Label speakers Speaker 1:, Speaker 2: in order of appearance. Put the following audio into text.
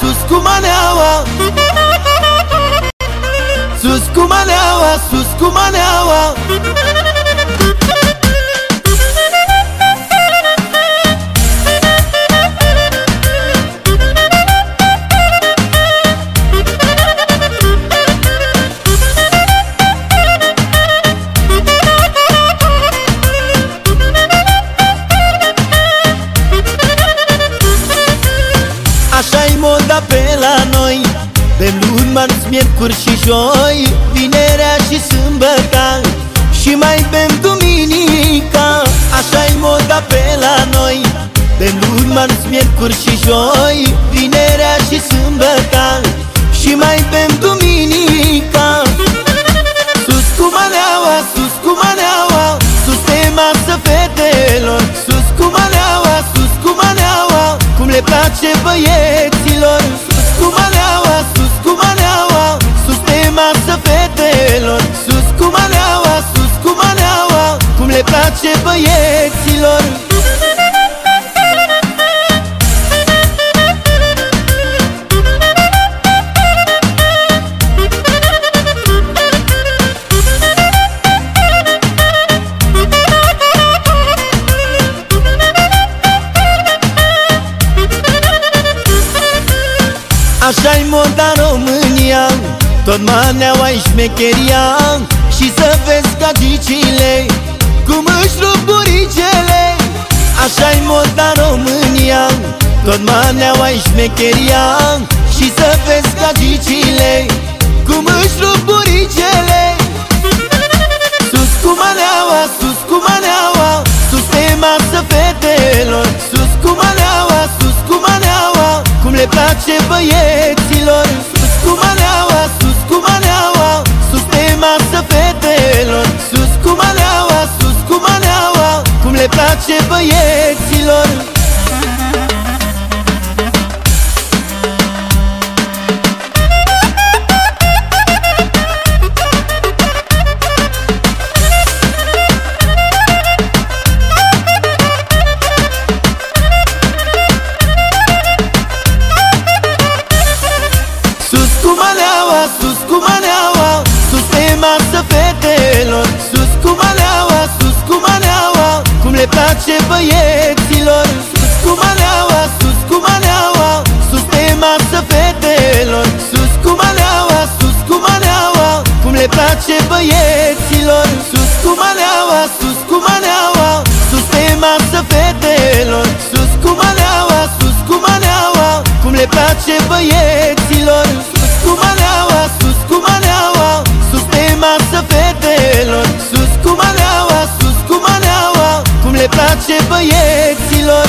Speaker 1: sus cu maneaua marți, miercuri și joi Vinerea și sâmbăta Și mai bem duminica. Așa-i moda pe la noi De luni, marți, miercuri și joi Vinerea și sâmbăta Și mai bem duminica. Sus cu maneaua, sus cu maneaua Sus pe masă fetelor. Sus cu maneaua, sus cu maneaua Cum le place băieților. Sus cu maneaua, sus cu maneaua. Sus pe masă fetelor Sus cu maneaua, sus cu maneaua Cum le place băieților. Așa-i moda România Tot maneaua-i șmecheria Și să vezi gagicile Cum își rup buricele. Așa-i moda România Tot maneaua-i șmecheria Și să vezi gagicile Cum își rup buricele. Sus cu maneaua, sus cu maneaua Sus pe masă fetelor. Sus cu maneaua, sus cu maneaua Cum le place băieților. Sus cu maneaua, cu maneaua, sus cu maneaua Cum le place băieților. Sus cu maneaua, sus cu maneaua Sus pe masă fetelor place băieților. Sus cu maneaua, sus cu maneaua Sus pe masă fetelor. Sus cu maneaua, sus cu maneaua Cum le place băieților. Sus cu maneaua, sus cu maneaua Sus pe masă fetelor. Sus cu maneaua, sus cu maneaua Cum le place băieților